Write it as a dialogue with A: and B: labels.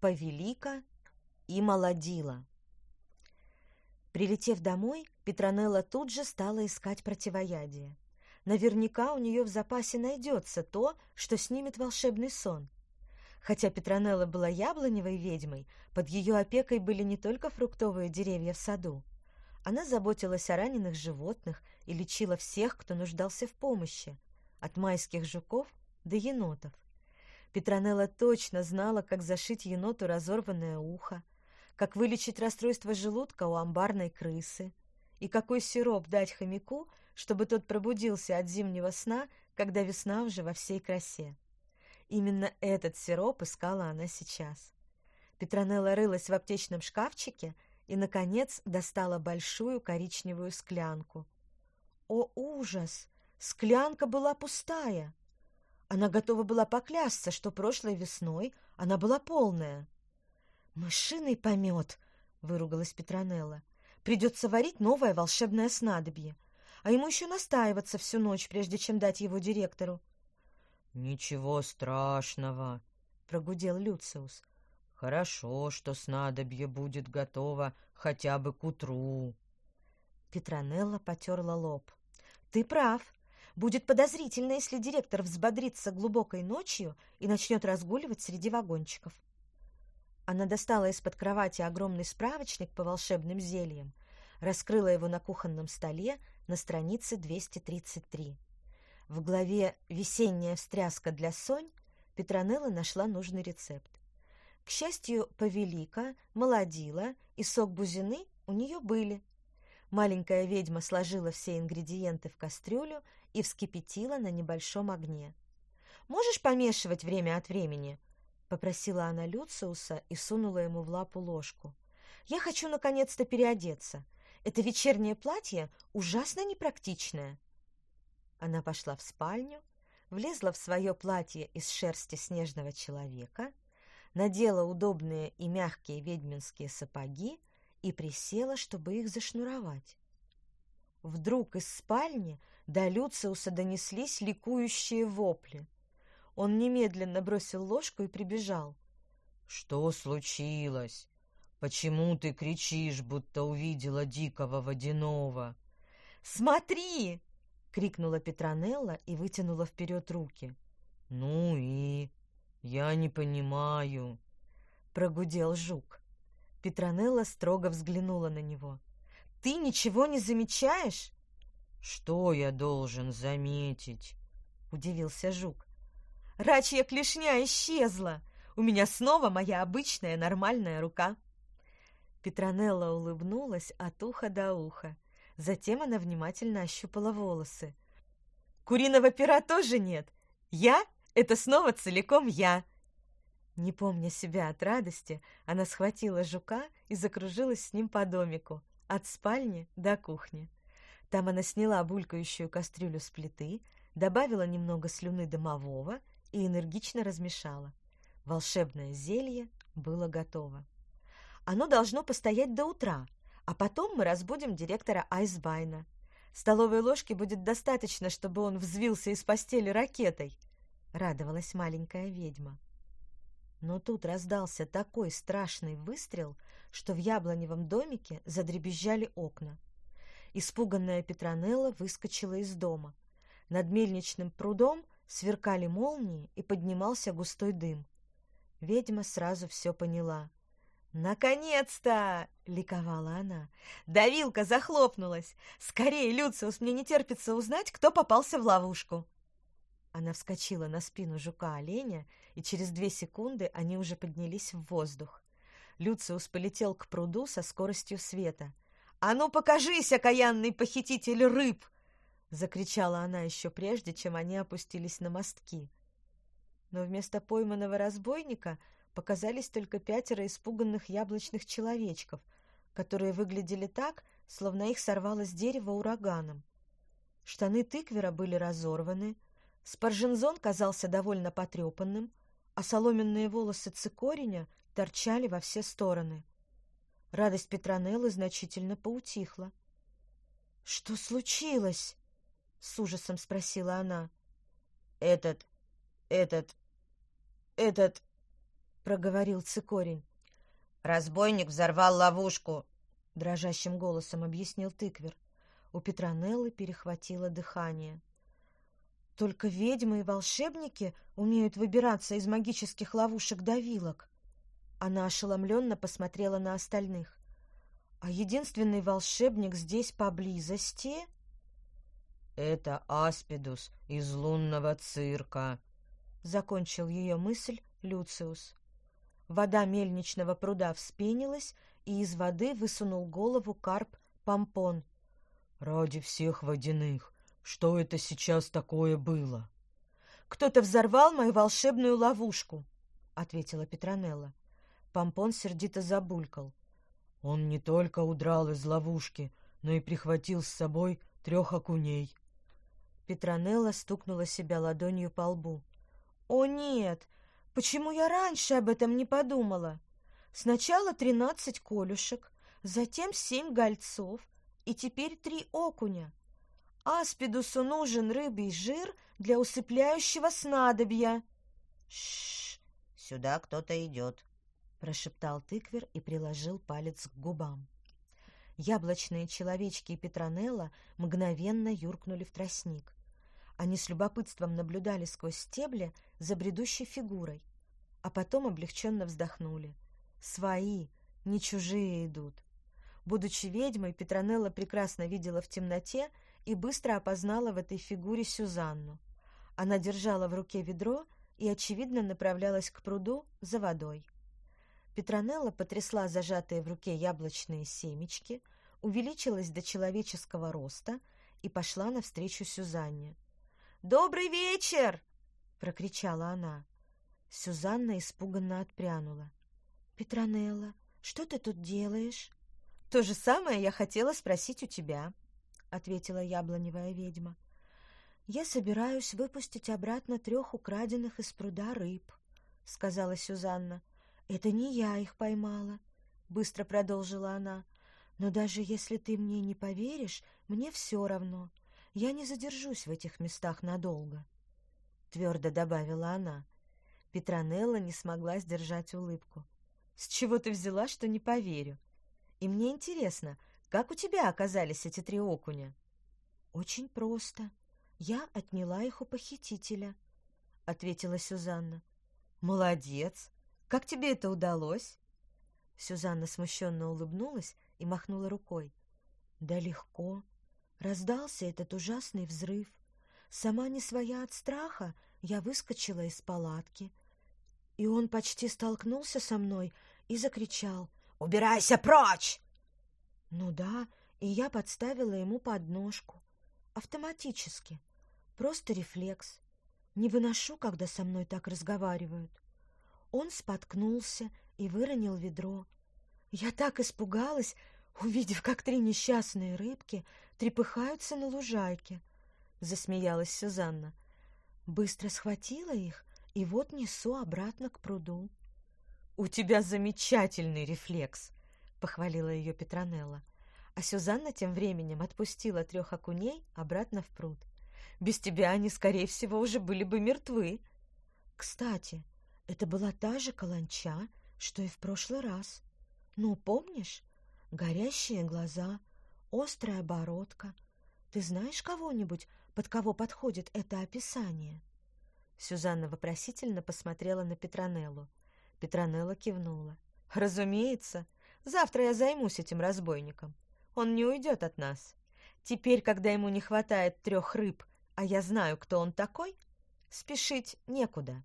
A: Повелика и Молодила. Прилетев домой, Петронелла тут же стала искать противоядие. Наверняка у нее в запасе найдется то, что снимет волшебный сон. Хотя Петронелла была яблоневой ведьмой, под ее опекой были не только фруктовые деревья в саду. Она заботилась о раненых животных и лечила всех, кто нуждался в помощи, от майских жуков до енотов. Петронелла точно знала, как зашить еноту разорванное ухо, как вылечить расстройство желудка у амбарной крысы и какой сироп дать хомяку, чтобы тот пробудился от зимнего сна, когда весна уже во всей красе. Именно этот сироп искала она сейчас. Петронелла рылась в аптечном шкафчике и, наконец, достала большую коричневую склянку. О, ужас! Склянка была пустая! Она готова была поклясться, что прошлой весной она была полная. «Мышиный помет!» — выругалась Петронелла. «Придется варить новое волшебное снадобье, а ему еще настаиваться всю ночь, прежде чем дать его директору».
B: «Ничего страшного», — прогудел Люциус. «Хорошо, что снадобье будет готово хотя бы к утру».
A: Петронелла потерла лоб. «Ты прав. Будет подозрительно, если директор взбодрится глубокой ночью и начнет разгуливать среди вагончиков. Она достала из-под кровати огромный справочник по волшебным зельям, раскрыла его на кухонном столе на странице 233. В главе «Весенняя встряска для сонь» Петронелла нашла нужный рецепт. К счастью, повелика, молодила и сок бузины у нее были. Маленькая ведьма сложила все ингредиенты в кастрюлю и вскипятила на небольшом огне. «Можешь помешивать время от времени?» — попросила она Люциуса и сунула ему в лапу ложку. «Я хочу наконец-то переодеться. Это вечернее платье ужасно непрактичное». Она пошла в спальню, влезла в свое платье из шерсти снежного человека, надела удобные и мягкие ведьминские сапоги и присела, чтобы их зашнуровать. Вдруг из спальни до Люциуса донеслись ликующие вопли. Он немедленно бросил ложку и прибежал.
B: «Что случилось? Почему ты кричишь, будто увидела дикого водяного?»
A: «Смотри!» — крикнула Петронелла и вытянула вперед руки.
B: «Ну и? Я не понимаю», —
A: прогудел жук. Петронелла строго взглянула на него. Ты ничего не замечаешь?
B: Что я должен заметить? Удивился жук.
A: Рачья клешня исчезла. У меня снова моя обычная нормальная рука. Петронелла улыбнулась от уха до уха. Затем она внимательно ощупала волосы. «Куриного пера тоже нет. Я — это снова целиком я!» Не помня себя от радости, она схватила жука и закружилась с ним по домику от спальни до кухни. Там она сняла булькающую кастрюлю с плиты, добавила немного слюны домового и энергично размешала. Волшебное зелье было готово. Оно должно постоять до утра, а потом мы разбудим директора Айсбайна. Столовой ложки будет достаточно, чтобы он взвился из постели ракетой, — радовалась маленькая ведьма. Но тут раздался такой страшный выстрел, что в яблоневом домике задребезжали окна. Испуганная Петронелла выскочила из дома. Над мельничным прудом сверкали молнии и поднимался густой дым. Ведьма сразу все поняла. «Наконец-то!» — ликовала она. «Давилка захлопнулась! Скорее, Люциус, мне не терпится узнать, кто попался в ловушку!» Она вскочила на спину жука-оленя, и через две секунды они уже поднялись в воздух. Люциус полетел к пруду со скоростью света. «А ну покажись, окаянный похититель рыб!» — закричала она еще прежде, чем они опустились на мостки. Но вместо пойманного разбойника показались только пятеро испуганных яблочных человечков, которые выглядели так, словно их сорвало с дерева ураганом. Штаны тыквера были разорваны, Спаржензон казался довольно потрепанным, а соломенные волосы цикореня торчали во все стороны. Радость Петронеллы значительно поутихла. — Что случилось? — с ужасом спросила она.
B: — Этот... этот... этот...
A: — проговорил цикорень.
B: «Разбойник взорвал ловушку», —
A: дрожащим голосом объяснил тыквер. У Петронеллы перехватило дыхание. «Только ведьмы и волшебники умеют выбираться из магических ловушек-давилок». Она ошеломленно посмотрела на остальных. «А единственный волшебник здесь поблизости...»
B: «Это Аспидус из лунного цирка», —
A: закончил ее мысль Люциус. Вода мельничного пруда вспенилась, и из воды высунул голову карп Помпон.
B: «Ради всех водяных! Что это сейчас такое было?»
A: «Кто-то взорвал мою волшебную ловушку», — ответила Петронелла. Помпон сердито забулькал.
B: «Он не только удрал из ловушки, но и прихватил с собой трех окуней».
A: Петронелла стукнула себя ладонью по лбу. «О, нет! Почему я раньше об этом не подумала? Сначала тринадцать колюшек, затем семь гольцов и теперь три окуня. Аспидусу нужен рыбий жир для усыпляющего снадобья».
B: «Шш! Сюда кто-то идет!» — прошептал тыквер и приложил палец к губам.
A: Яблочные человечки и Петронелла мгновенно юркнули в тростник. Они с любопытством наблюдали сквозь стебли за бредущей фигурой, а потом облегченно вздохнули. Свои, не чужие идут. Будучи ведьмой, Петронелла прекрасно видела в темноте и быстро опознала в этой фигуре Сюзанну. Она держала в руке ведро и, очевидно, направлялась к пруду за водой. Петронелла потрясла зажатые в руке яблочные семечки, увеличилась до человеческого роста и пошла навстречу Сюзанне. «Добрый вечер!» — прокричала она. Сюзанна испуганно отпрянула. «Петронелла, что ты тут делаешь?» «То же самое я хотела спросить у тебя», — ответила яблоневая ведьма. «Я собираюсь выпустить обратно трех украденных из пруда рыб», — сказала Сюзанна. «Это не я их поймала», — быстро продолжила она. «Но даже если ты мне не поверишь, мне все равно. Я не задержусь в этих местах надолго, — твердо добавила она. Петронелла не смогла сдержать улыбку. «С чего ты взяла, что не поверю? И мне интересно, как у тебя оказались эти три окуня?» «Очень просто. Я отняла их у похитителя», — ответила Сюзанна. «Молодец! Как тебе это удалось?» Сюзанна смущенно улыбнулась и махнула рукой. «Да легко. Раздался этот ужасный взрыв. Сама не своя от страха, я выскочила из палатки. И он почти столкнулся со мной и закричал «Убирайся прочь!» Ну да, и я подставила ему подножку. Автоматически. Просто рефлекс. Не выношу, когда со мной так разговаривают. Он споткнулся и выронил ведро. Я так испугалась, увидев, как три несчастные рыбки трепыхаются на лужайке, — засмеялась Сюзанна. Быстро схватила их и вот несу обратно к пруду. — У тебя замечательный рефлекс, — похвалила ее Петронелла. А Сюзанна тем временем отпустила трех окуней обратно в пруд. Без тебя они, скорее всего, уже были бы мертвы. Кстати, это была та же каланча, что и в прошлый раз. Ну, помнишь? Горящие глаза, острая бородка. Ты знаешь кого-нибудь, под кого подходит это описание?» Сюзанна вопросительно посмотрела на Петронеллу. Петронелла кивнула. «Разумеется. Завтра я займусь этим разбойником. Он не уйдет от нас. Теперь, когда ему не хватает трех рыб, а я знаю, кто он такой, спешить некуда».